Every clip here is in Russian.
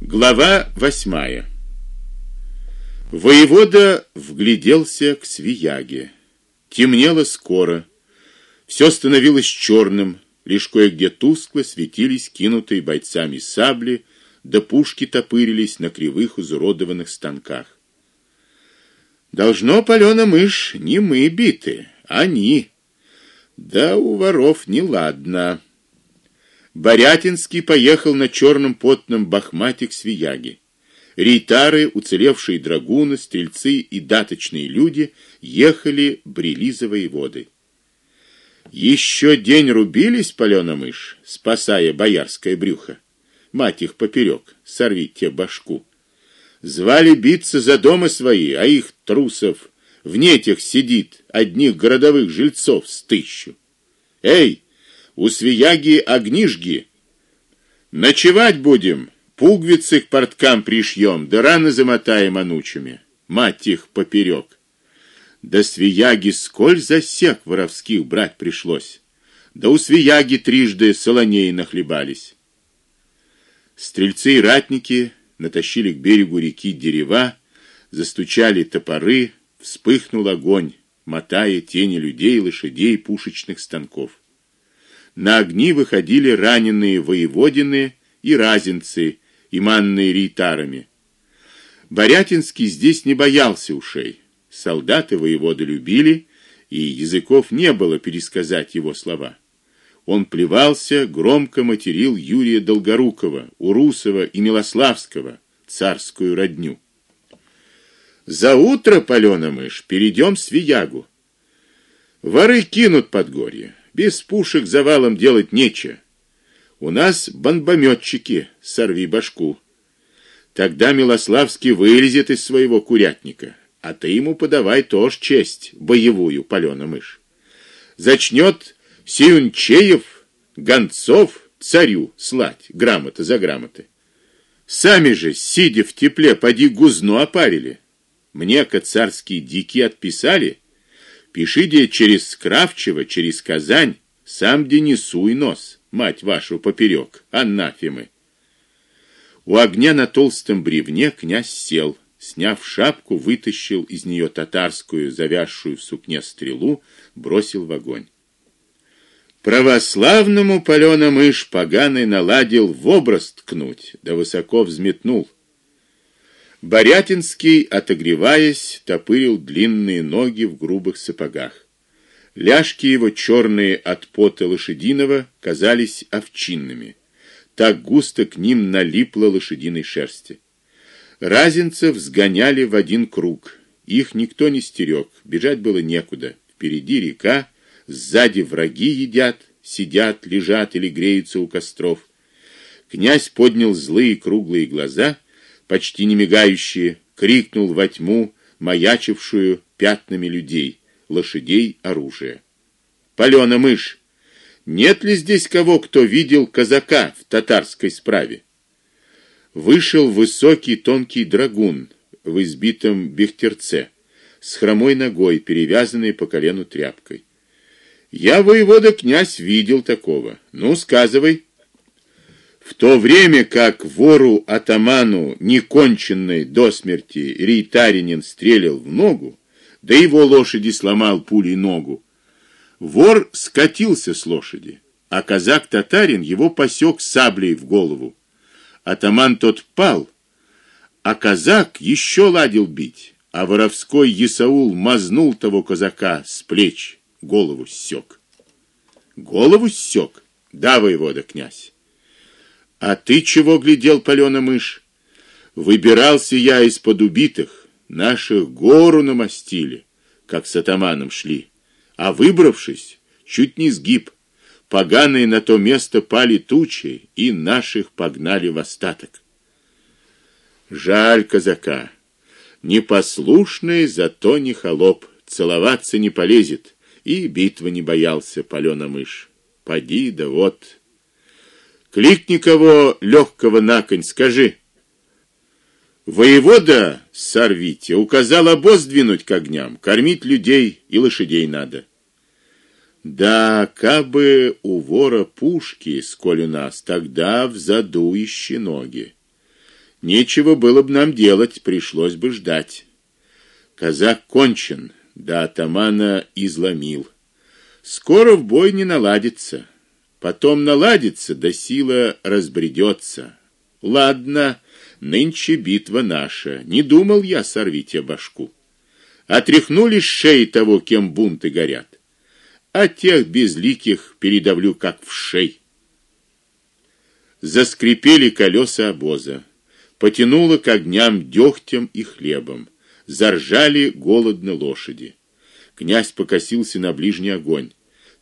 Глава восьмая. Воевода вгляделся к Свияге. Темнело скоро. Все становилось черным, лишь кое-где тускло светились кинутые бойцами сабли, да пушки топырились на кривых изуродованных станках. Должно палёна мышь не мы биты, они. Да у воров неладно. Борятинский поехал на черном потном бахмате к Свияге. Рейтары, уцелевшие драгуны, стрельцы и даточные люди ехали брели за воеводой. Еще день рубились палёна мышь, спасая боярское брюхо. Мать их поперек, сорви те башку. Звали биться за дома свои, а их трусов в нетях сидит одних городовых жильцов с тысячу. Эй, у свияги огнижги. Ночевать будем, пуговицы к порткам пришьем, да раны замотаем анучами. Мать их поперек. Да свияги сколь засек воровских брать пришлось. Да у свияги трижды солоней нахлебались. Стрельцы и ратники натащили к берегу реки дерева, застучали топоры, вспыхнул огонь, мотая тени людей, лошадей, пушечных станков. На огни выходили раненые воеводины и разинцы, иманные рейтарами. Борятинский здесь не боялся ушей. Солдаты воеводы любили, и языков не было пересказать его слова. Он плевался, громко материл Юрия Долгорукова, Урусова и Милославского, царскую родню. За утро, палёна мышь, перейдем с Виягу. Воры кинут подгорье. Без пушек завалом делать нечего. У нас бомбометчики, сорви башку. Тогда Милославский вылезет из своего курятника, а ты ему подавай тоже честь, боевую палёна мышь. Зачнет Сиунчеев, Гонцов царю слать грамоты за грамоты. Сами же, сидя в тепле, поди гузно опарили. Мне-ка царские дики отписали, Пиши де через Кравчево, через Казань, сам денесуй нос, мать вашу поперек, анафемы. У огня на толстом бревне князь сел, сняв шапку, вытащил из нее татарскую, завязшую в сукне стрелу, бросил в огонь. Православному палёна мышь поганый наладил в образ ткнуть, да высоко взметнул. Борятинский, отогреваясь, топырил длинные ноги в грубых сапогах. Ляжки его черные от пота лошадиного казались овчинными. Так густо к ним налипла лошадиной шерсти. Разинцев сгоняли в один круг. Их никто не стерег, бежать было некуда. Впереди река, сзади враги едят, сидят, лежат или греются у костров. Князь поднял злые круглые глаза почти не мигающие, крикнул во тьму, маячившую пятнами людей, лошадей, оружия. Палёна мышь, нет ли здесь кого, кто видел казака в татарской справе? Вышел высокий тонкий драгун в избитом бехтерце, с хромой ногой, перевязанной по колену тряпкой. Я воевода князь видел такого. Ну, сказывай. В то время как вору атаману неконченный до смерти рейтаринин стрелил в ногу, да его лошади сломал пулей ногу, вор скатился с лошади, а казак-татарин его посек саблей в голову. Атаман тот пал, а казак еще ладил бить, а воровской Исаул мазнул того казака с плеч, голову ссек. Голову ссек? Да, воевода князь. А ты чего глядел, палёна мышь? Выбирался я из-под убитых, наших гору намостили, как с атаманом шли. А выбравшись, чуть не сгиб. Поганые на то место пали тучи, и наших погнали в остаток. Жаль казака. Непослушный, зато не холоп, целоваться не полезет, и битвы не боялся палёна мышь. Поди да вот Кликни кого легкого на конь, скажи. Воевода Сорвите указал обоз двинуть к огням, кормить людей и лошадей надо. Да, кабы у вора пушки, сколь у нас, тогда в заду ищи ноги. Нечего было бы нам делать, пришлось бы ждать. Казак кончен, да атамана изломил. Скоро в бой не наладится. Потом наладится, да сила разбредется. Ладно, нынче битва наша. Не думал я сорвить я башку. Отряхнули шеи того, кем бунты горят. А тех безликих передавлю как в шей. Заскрипели колеса обоза. Потянуло к огням дегтем и хлебом. Заржали голодно лошади. Князь покосился на ближний огонь.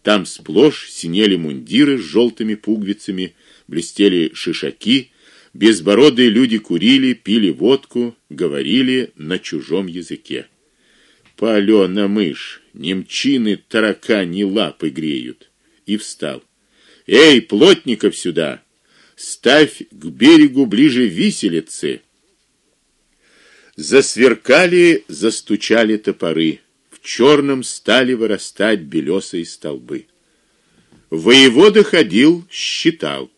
Там сплошь синели мундиры с желтыми пуговицами, блестели шишаки, безбородые люди курили, пили водку, говорили на чужом языке. Палёна мышь, немчины таракани лапы греют. И встал. Эй, плотников сюда. Ставь к берегу ближе виселицы. Засверкали, застучали топоры черном стали вырастать белесые столбы. Воевода ходил, считал.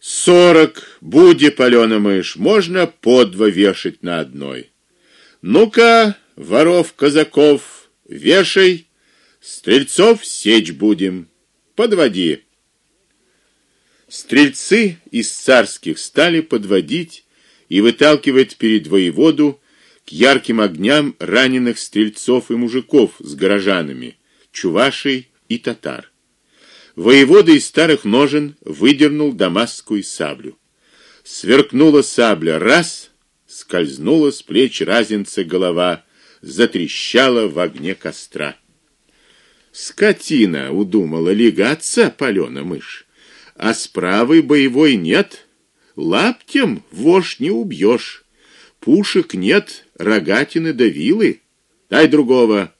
Сорок, буди палёна мышь, можно по два вешать на одной. Ну-ка, воров казаков, вешай, стрельцов сечь будем. Подводи. Стрельцы из царских стали подводить и выталкивать перед воеводу к ярким огням раненых стрельцов и мужиков с горожанами, чувашей и татар. Воевода из старых ножен выдернул дамасскую саблю. Сверкнула сабля раз, скользнула с плеч разинца голова, затрещала в огне костра. Скотина удумала легаться палёна мышь, а с правой боевой нет, лаптем вошь не убьешь. Пушек нет, рогатины да вилы. Дай другого.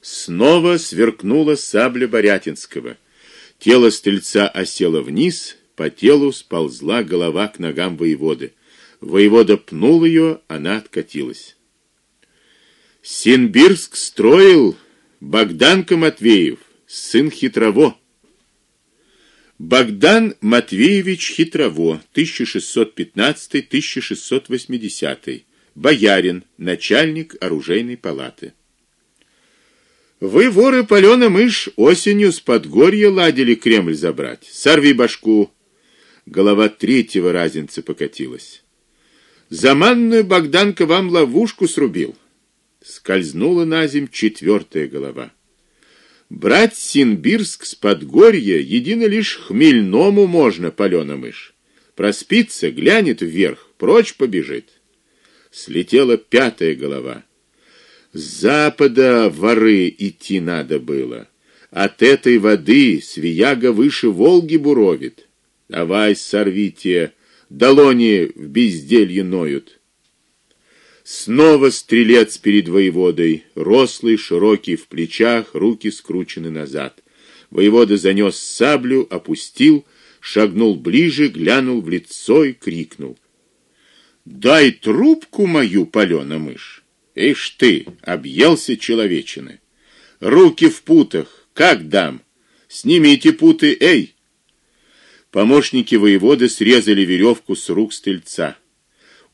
Снова сверкнула сабля Борятинского. Тело стрельца осело вниз, по телу сползла голова к ногам воеводы. Воевода пнул ее, она откатилась. Синбирск строил Богданка Матвеев, сын Хитрово. Богдан Матвеевич Хитрово, 1615-1680, боярин, начальник оружейной палаты. Вы воры палёна мышь осенью с подгорья ладили Кремль забрать. Сорви башку. Голова третьего разинца покатилась. Заманную Богданка вам ловушку срубил. Скользнула на земь четвертая голова. Брать Синбирск с подгорья едино лишь хмельному можно, палёна мышь. Проспится, глянет вверх, прочь побежит. Слетела пятая голова. С запада воры идти надо было. От этой воды свияга выше Волги буровит. Давай, сорвите, долони в безделье ноют. Снова стрелец перед воеводой, рослый, широкий в плечах, руки скручены назад. Воевода занёс саблю, опустил, шагнул ближе, глянул в лицо и крикнул: "Дай трубку мою, палёна мышь. Эйш ты, объелся человечины. Руки в путах, как дам? Снимите путы, эй!" Помощники воеводы срезали веревку с рук стрельца.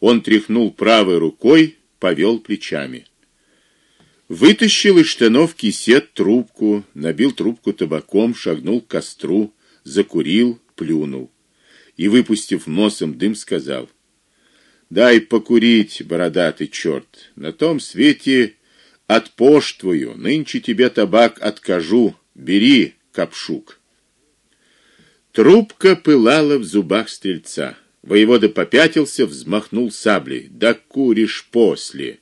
Он тряхнул правой рукой, повел плечами. Вытащил из штанов кисет трубку, набил трубку табаком, шагнул к костру, закурил, плюнул и выпустив носом дым, сказал: "Дай покурить, бородатый черт. На том свете отпоштвую, нынче тебе табак откажу. Бери, капшук". Трубка пылала в зубах стрельца. Воевода попятился, взмахнул саблей. "Да куришь после".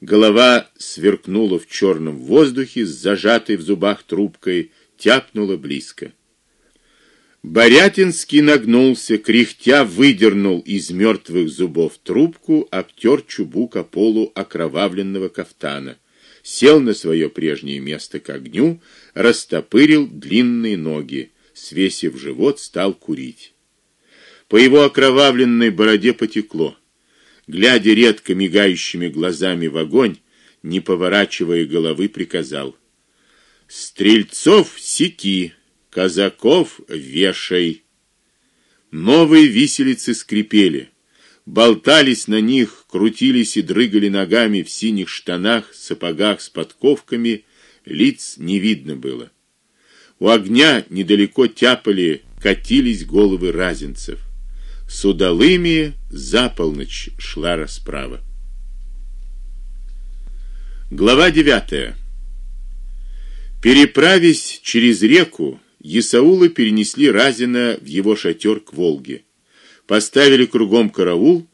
Голова сверкнула в черном воздухе с зажатой в зубах трубкой, тяпнула близко. Борятинский нагнулся, кряхтя выдернул из мертвых зубов трубку, обтер чубук о полу окровавленного кафтана, сел на свое прежнее место к огню, растопырил длинные ноги, свесив живот, стал курить. По его окровавленной бороде потекло. Глядя редко мигающими глазами в огонь, не поворачивая головы, приказал: "Стрельцов секи, казаков вешай". Новые виселицы скрипели. Болтались на них, крутились и дрыгали ногами в синих штанах, сапогах с подковками, лиц не видно было. У огня недалеко тяпали, катились головы разинцев. С удалыми за полночь шла расправа. Глава 9. Переправясь через реку, Исаула перенесли Разина в его шатер к Волге. Поставили кругом караул,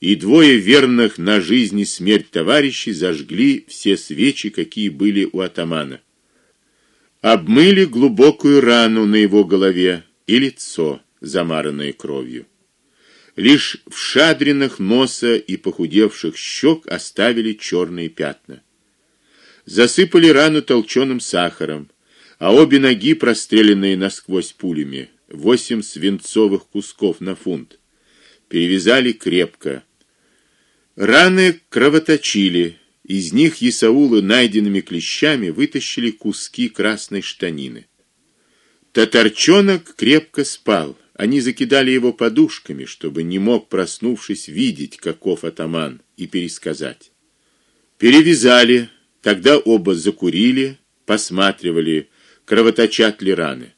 и двое верных на жизнь и смерть товарищей зажгли все свечи, какие были у атамана. Обмыли глубокую рану на его голове и лицо, замаранное кровью. Лишь в шадринах носа и похудевших щек оставили черные пятна засыпали рану толченым сахаром, а обе ноги, простреленные насквозь пулями, восемь свинцовых кусков на фунт, перевязали крепко. Раны кровоточили, из них Исаулы найденными клещами вытащили куски красной штанины. Татарчонок крепко спал. Они закидали его подушками, чтобы не мог, проснувшись, видеть, каков атаман, и пересказать. Перевязали, Тогда оба закурили, посматривали, кровоточат ли раны.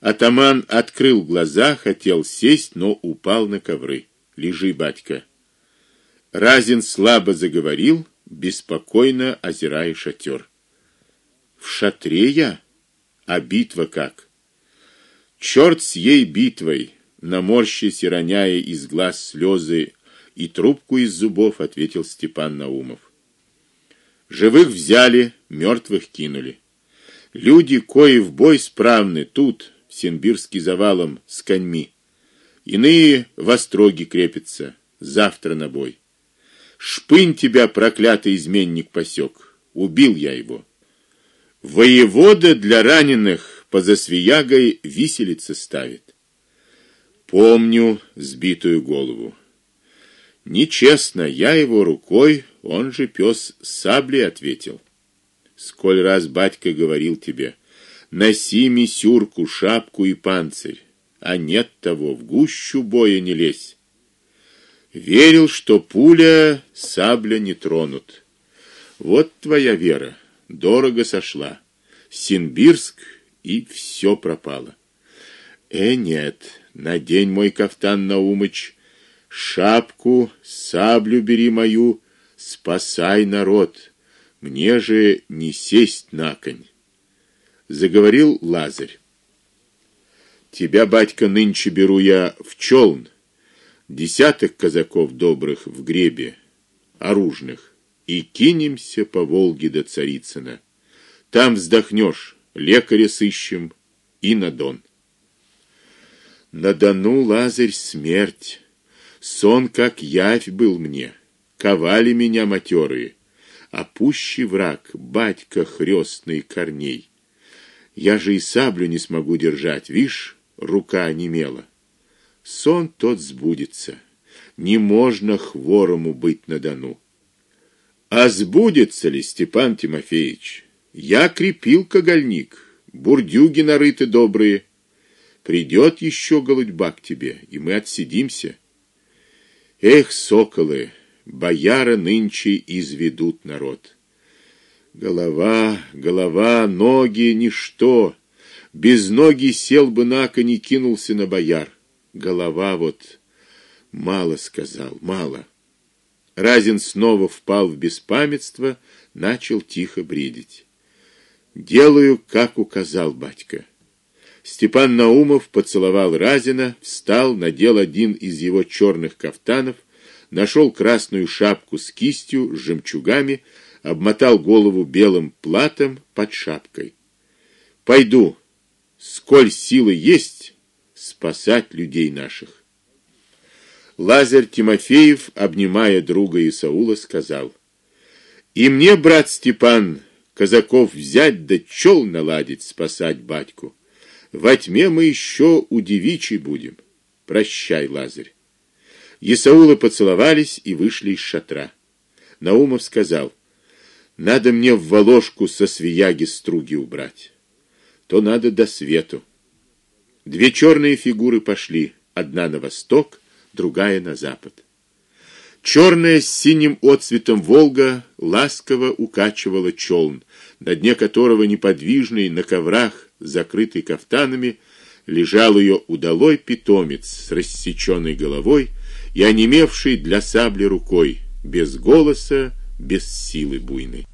Атаман открыл глаза, хотел сесть, но упал на ковры. Лежи, батька. Разин слабо заговорил, беспокойно озирая шатер. В шатре я, а битва как? Черт с ей битвой, наморщись и роняя из глаз слезы и трубку из зубов, ответил Степан Наумов. Живых взяли, мертвых кинули. Люди, кои в бой справны тут, в Симбирске завалом с коньми. Иные в остроге крепятся, завтра на бой. Шпынь тебя, проклятый изменник, посек. Убил я его. Воевода для раненых по засвиягой виселицы ставит. Помню сбитую голову. Нечестно, я его рукой он же пес саблей ответил. Сколь раз батька говорил тебе: носи мисюрку, шапку и панцирь, а нет того, в гущу боя не лезь. Верил, что пуля сабля не тронут. Вот твоя вера, дорого сошла. Синбирск и все пропало. Э, нет, надень мой кафтан Наумыч, шапку, саблю бери мою Спасай народ, мне же не сесть на конь. Заговорил Лазарь. Тебя, батька, нынче беру я в челн. Десяток казаков добрых в гребе, оружных, и кинемся по Волге до Царицына. Там вздохнешь, лекаря сыщем и на Дон. На Дону Лазарь смерть. Сон как явь был мне ковали меня матерые, а пущий враг батька хрестный корней. Я же и саблю не смогу держать, вишь, рука немела. Сон тот сбудется. Не можно хворому быть на Дону. А сбудется ли, Степан Тимофеевич? Я крепил когольник, бурдюги нарыты добрые. Придет еще голудьба к тебе, и мы отсидимся. Эх, соколы, бояра нынче изведут народ. Голова, голова, ноги ничто. Без ноги сел бы на коне и кинулся на бояр. Голова вот мало сказал, мало. Разин снова впал в беспамятство, начал тихо бредить. Делаю, как указал батька. Степан Наумов поцеловал Разина, встал, надел один из его черных кафтанов нашел красную шапку с кистью, с жемчугами, обмотал голову белым платом под шапкой. Пойду, сколь силы есть, спасать людей наших. Лазарь Тимофеев, обнимая друга Исаула, сказал: "И мне, брат Степан, казаков взять да чел наладить, спасать батьку. Во тьме мы еще у девичьей будем. Прощай, Лазарь". Исаулы поцеловались и вышли из шатра. Наумов сказал: "Надо мне в воложку со свияги струги убрать. То надо до свету". Две черные фигуры пошли. одна на восток, другая на запад. Черная с синим отцветом Волга ласково укачивала челн, на дне которого неподвижный на коврах, закрытый кафтанами, лежал ее удалой питомец с рассеченной головой и онемевшей для сабли рукой, без голоса, без силы буйной.